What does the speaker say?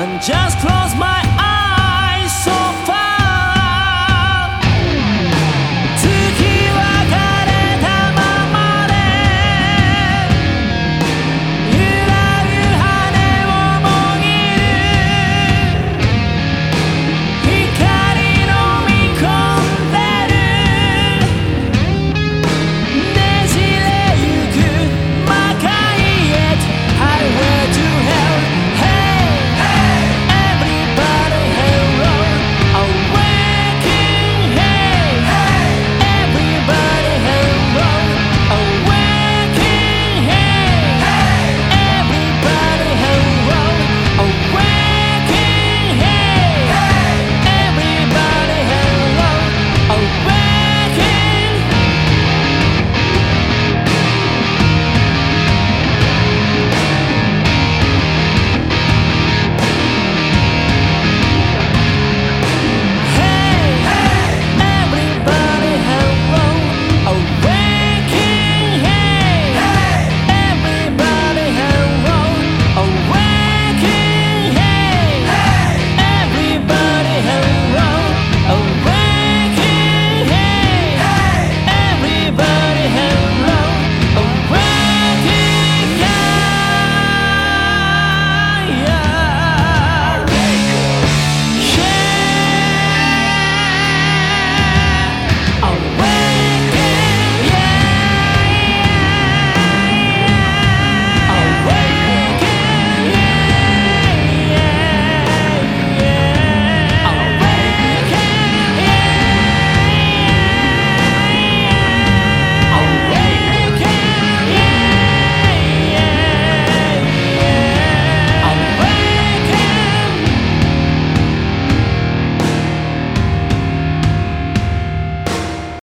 and just close my